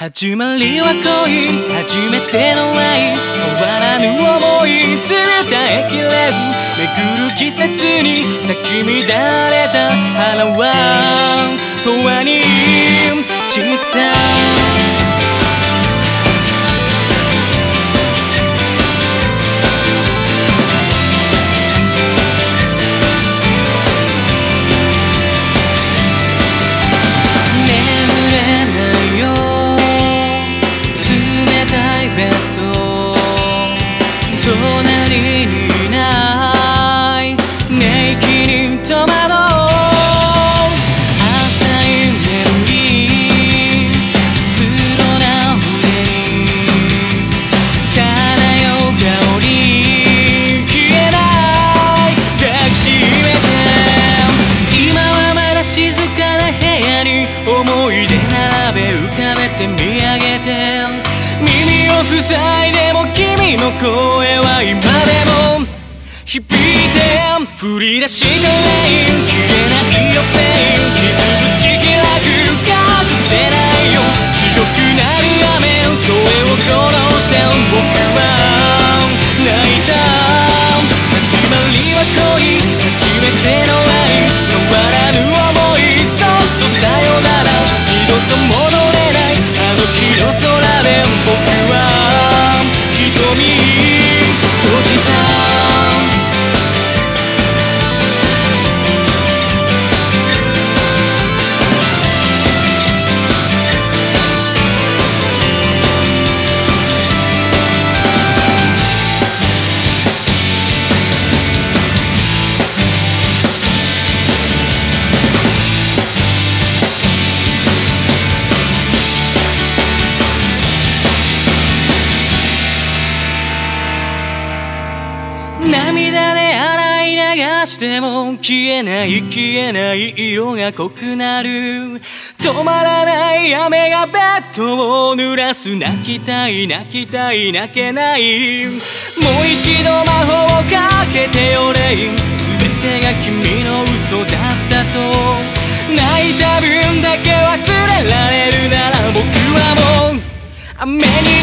始まりは恋。初めての愛。変わらぬ思い。冷たえきれず巡る季節に咲き乱れた花は永遠に散った。て見上げて耳を塞いでも君の声は今でも響いて降り出した rain 消えないよ pain。傷口開く。隠せないよ。強くなる雨声を殺して僕は泣いた始まりは恋。初めての愛。変わらぬ想い。そっとさよなら。二度と戻れない広さしても消えない消えない色が濃くなる。止まらない雨がベッドを濡らす。泣きたい泣きたい泣けない。もう一度魔法をかけてよレイン全てが君の嘘だったと。泣いた分だけ忘れられるなら僕はもう。雨に